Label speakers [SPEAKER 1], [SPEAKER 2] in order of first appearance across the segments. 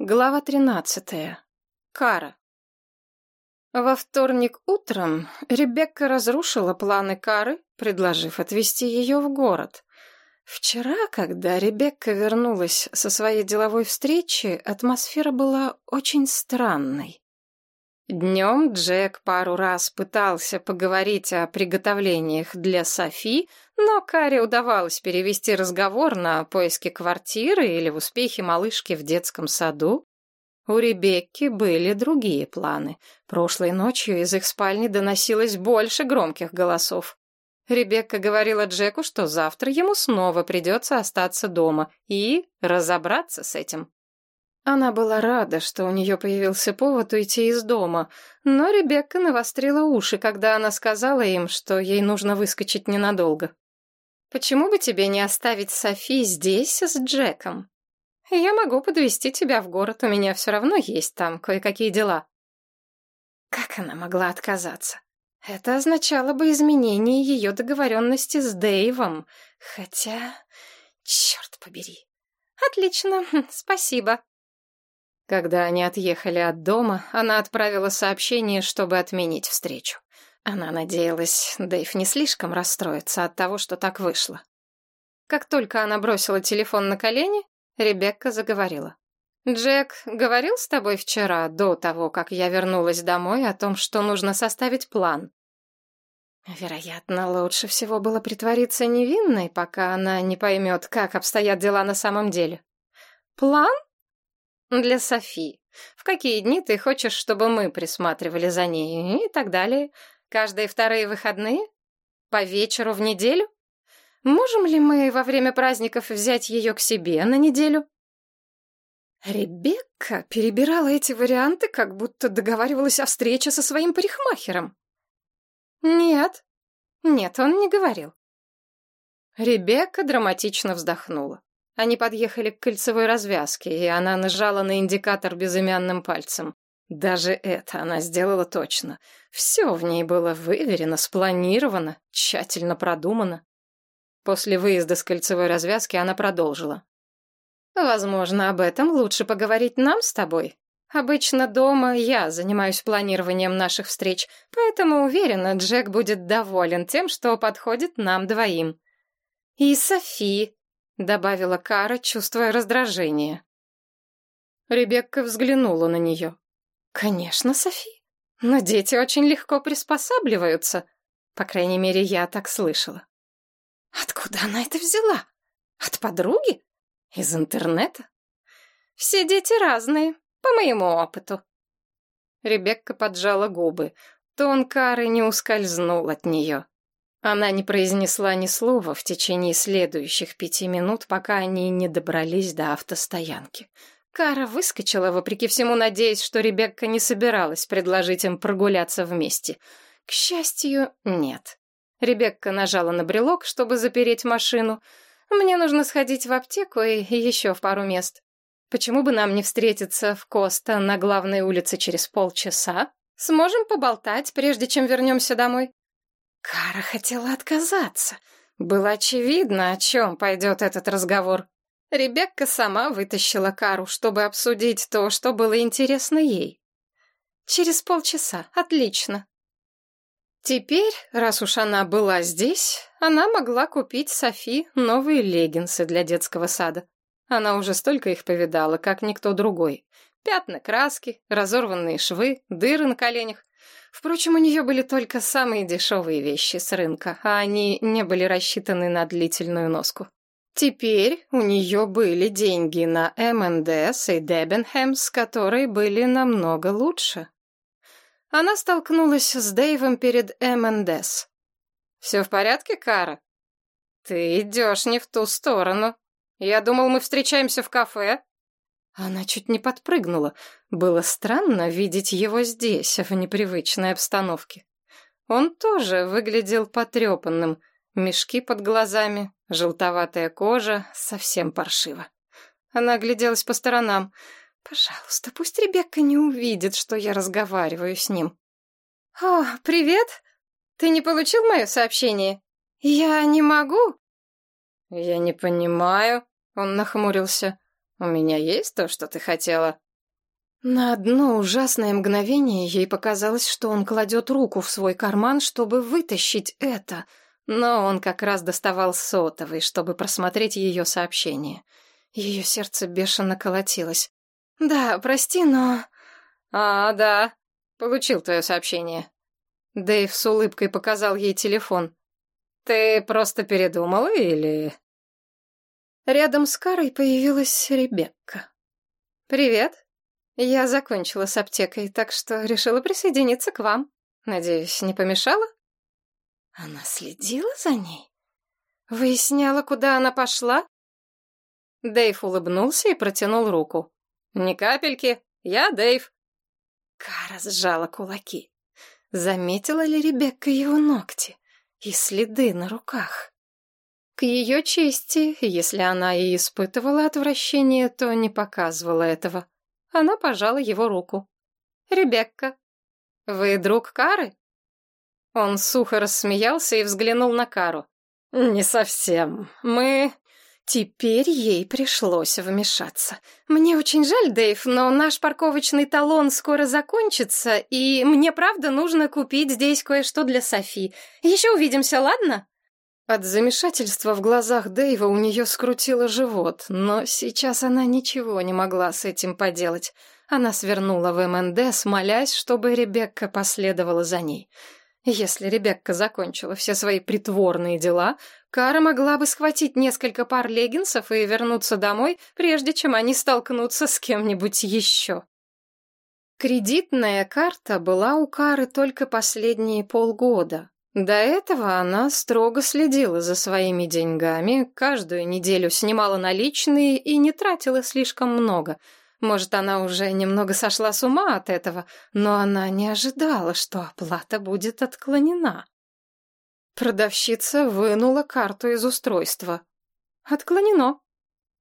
[SPEAKER 1] Глава тринадцатая. Кара. Во вторник утром Ребекка разрушила планы Кары, предложив отвезти ее в город. Вчера, когда Ребекка вернулась со своей деловой встречи, атмосфера была очень странной. Днем Джек пару раз пытался поговорить о приготовлениях для Софи, но Каре удавалось перевести разговор на поиски квартиры или в успехе малышки в детском саду. У Ребекки были другие планы. Прошлой ночью из их спальни доносилось больше громких голосов. Ребекка говорила Джеку, что завтра ему снова придется остаться дома и разобраться с этим. Она была рада, что у нее появился повод уйти из дома, но Ребекка навострила уши, когда она сказала им, что ей нужно выскочить ненадолго. «Почему бы тебе не оставить Софи здесь с Джеком? Я могу подвести тебя в город, у меня все равно есть там кое-какие дела». Как она могла отказаться? Это означало бы изменение ее договоренности с Дэйвом, хотя... Черт побери. Отлично, спасибо. Когда они отъехали от дома, она отправила сообщение, чтобы отменить встречу. Она надеялась, Дэйв не слишком расстроится от того, что так вышло. Как только она бросила телефон на колени, Ребекка заговорила. «Джек говорил с тобой вчера, до того, как я вернулась домой, о том, что нужно составить план?» Вероятно, лучше всего было притвориться невинной, пока она не поймет, как обстоят дела на самом деле. «План?» Для Софи. В какие дни ты хочешь, чтобы мы присматривали за ней и так далее? Каждые вторые выходные? По вечеру в неделю? Можем ли мы во время праздников взять ее к себе на неделю? Ребекка перебирала эти варианты, как будто договаривалась о встрече со своим парикмахером. Нет, нет, он не говорил. Ребекка драматично вздохнула. Они подъехали к кольцевой развязке, и она нажала на индикатор безымянным пальцем. Даже это она сделала точно. Все в ней было выверено, спланировано, тщательно продумано. После выезда с кольцевой развязки она продолжила. «Возможно, об этом лучше поговорить нам с тобой. Обычно дома я занимаюсь планированием наших встреч, поэтому уверена, Джек будет доволен тем, что подходит нам двоим. И Софи, — добавила Кара, чувствуя раздражение. Ребекка взглянула на нее. «Конечно, Софи. Но дети очень легко приспосабливаются. По крайней мере, я так слышала». «Откуда она это взяла? От подруги? Из интернета?» «Все дети разные, по моему опыту». Ребекка поджала губы. Тон Кары не ускользнул от нее. Она не произнесла ни слова в течение следующих пяти минут, пока они не добрались до автостоянки. Кара выскочила, вопреки всему надеясь, что Ребекка не собиралась предложить им прогуляться вместе. К счастью, нет. Ребекка нажала на брелок, чтобы запереть машину. «Мне нужно сходить в аптеку и еще в пару мест. Почему бы нам не встретиться в Коста на главной улице через полчаса? Сможем поболтать, прежде чем вернемся домой?» Кара хотела отказаться. Было очевидно, о чем пойдет этот разговор. Ребекка сама вытащила Кару, чтобы обсудить то, что было интересно ей. Через полчаса. Отлично. Теперь, раз уж она была здесь, она могла купить Софи новые леггинсы для детского сада. Она уже столько их повидала, как никто другой. Пятна краски, разорванные швы, дыры на коленях. Впрочем, у нее были только самые дешевые вещи с рынка, а они не были рассчитаны на длительную носку. Теперь у нее были деньги на МНДС и Дебенхэмс, которые были намного лучше. Она столкнулась с Дэйвом перед МНДС. «Все в порядке, Кара?» «Ты идешь не в ту сторону. Я думал, мы встречаемся в кафе». Она чуть не подпрыгнула. Было странно видеть его здесь, в непривычной обстановке. Он тоже выглядел потрепанным. Мешки под глазами, желтоватая кожа, совсем паршиво. Она огляделась по сторонам. «Пожалуйста, пусть Ребекка не увидит, что я разговариваю с ним». «О, привет! Ты не получил мое сообщение? Я не могу?» «Я не понимаю», — он нахмурился. «У меня есть то, что ты хотела?» На одно ужасное мгновение ей показалось, что он кладет руку в свой карман, чтобы вытащить это, но он как раз доставал сотовый, чтобы просмотреть ее сообщение. Ее сердце бешено колотилось. «Да, прости, но...» «А, да, получил твое сообщение». Дэйв с улыбкой показал ей телефон. «Ты просто передумала или...» Рядом с Карой появилась Ребекка. «Привет. Я закончила с аптекой, так что решила присоединиться к вам. Надеюсь, не помешала?» Она следила за ней? Выясняла, куда она пошла? Дэйв улыбнулся и протянул руку. «Ни капельки. Я Дэйв». Кара сжала кулаки. Заметила ли Ребекка его ногти и следы на руках? Ее чести, если она и испытывала отвращение, то не показывала этого. Она пожала его руку. «Ребекка, вы друг Кары?» Он сухо рассмеялся и взглянул на Кару. «Не совсем. Мы...» Теперь ей пришлось вмешаться. «Мне очень жаль, Дэйв, но наш парковочный талон скоро закончится, и мне правда нужно купить здесь кое-что для Софи. Еще увидимся, ладно?» От замешательства в глазах Дэйва у нее скрутило живот, но сейчас она ничего не могла с этим поделать. Она свернула в МНД, молясь, чтобы Ребекка последовала за ней. Если Ребекка закончила все свои притворные дела, Кара могла бы схватить несколько пар леггинсов и вернуться домой, прежде чем они столкнутся с кем-нибудь еще. Кредитная карта была у Кары только последние полгода. До этого она строго следила за своими деньгами, каждую неделю снимала наличные и не тратила слишком много. Может, она уже немного сошла с ума от этого, но она не ожидала, что оплата будет отклонена. Продавщица вынула карту из устройства. «Отклонено.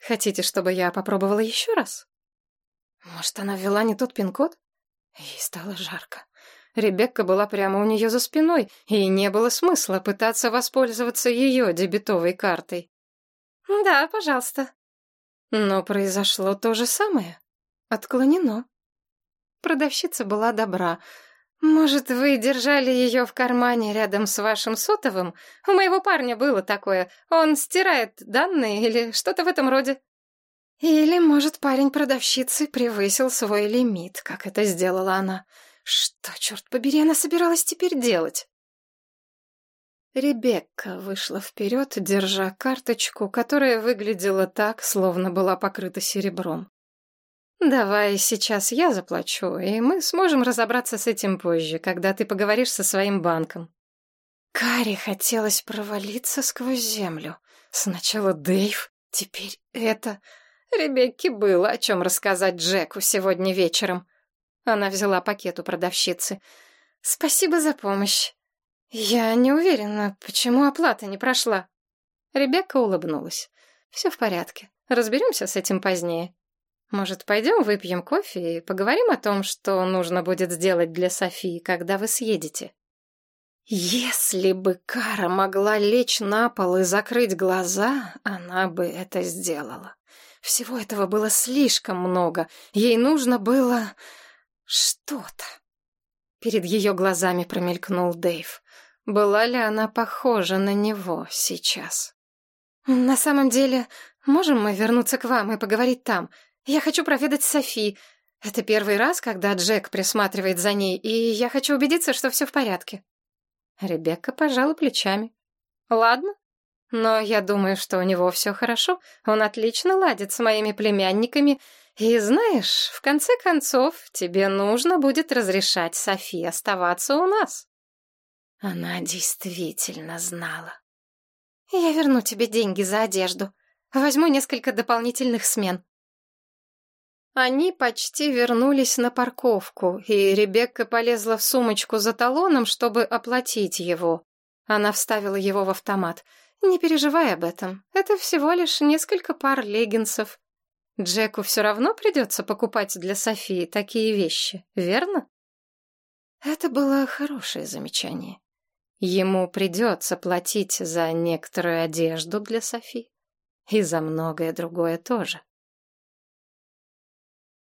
[SPEAKER 1] Хотите, чтобы я попробовала еще раз?» Может, она ввела не тот пин-код? Ей стало жарко. Ребекка была прямо у нее за спиной, и не было смысла пытаться воспользоваться ее дебетовой картой. «Да, пожалуйста». Но произошло то же самое. Отклонено. Продавщица была добра. «Может, вы держали ее в кармане рядом с вашим сотовым? У моего парня было такое. Он стирает данные или что-то в этом роде». Или, может, парень продавщицы превысил свой лимит, как это сделала она. Что, черт побери, она собиралась теперь делать? Ребекка вышла вперед, держа карточку, которая выглядела так, словно была покрыта серебром. «Давай сейчас я заплачу, и мы сможем разобраться с этим позже, когда ты поговоришь со своим банком». Каре хотелось провалиться сквозь землю. Сначала Дэйв, теперь это... Ребекке было о чем рассказать Джеку сегодня вечером. Она взяла пакет у продавщицы. «Спасибо за помощь. Я не уверена, почему оплата не прошла». Ребекка улыбнулась. «Все в порядке. Разберемся с этим позднее. Может, пойдем выпьем кофе и поговорим о том, что нужно будет сделать для Софии, когда вы съедете?» Если бы Кара могла лечь на пол и закрыть глаза, она бы это сделала. Всего этого было слишком много. Ей нужно было что-то. Перед ее глазами промелькнул Дэйв. Была ли она похожа на него сейчас? «На самом деле, можем мы вернуться к вам и поговорить там? Я хочу проведать Софи. Это первый раз, когда Джек присматривает за ней, и я хочу убедиться, что все в порядке». Ребекка пожала плечами. «Ладно, но я думаю, что у него все хорошо. Он отлично ладит с моими племянниками и знаешь, в конце концов, тебе нужно будет разрешать Софи оставаться у нас. Она действительно знала. Я верну тебе деньги за одежду. Возьму несколько дополнительных смен. Они почти вернулись на парковку, и Ребекка полезла в сумочку за талоном, чтобы оплатить его. Она вставила его в автомат. «Не переживай об этом. Это всего лишь несколько пар леггинсов. Джеку все равно придется покупать для Софии такие вещи, верно? Это было хорошее замечание. Ему придется платить за некоторую одежду для Софи. И за многое другое тоже.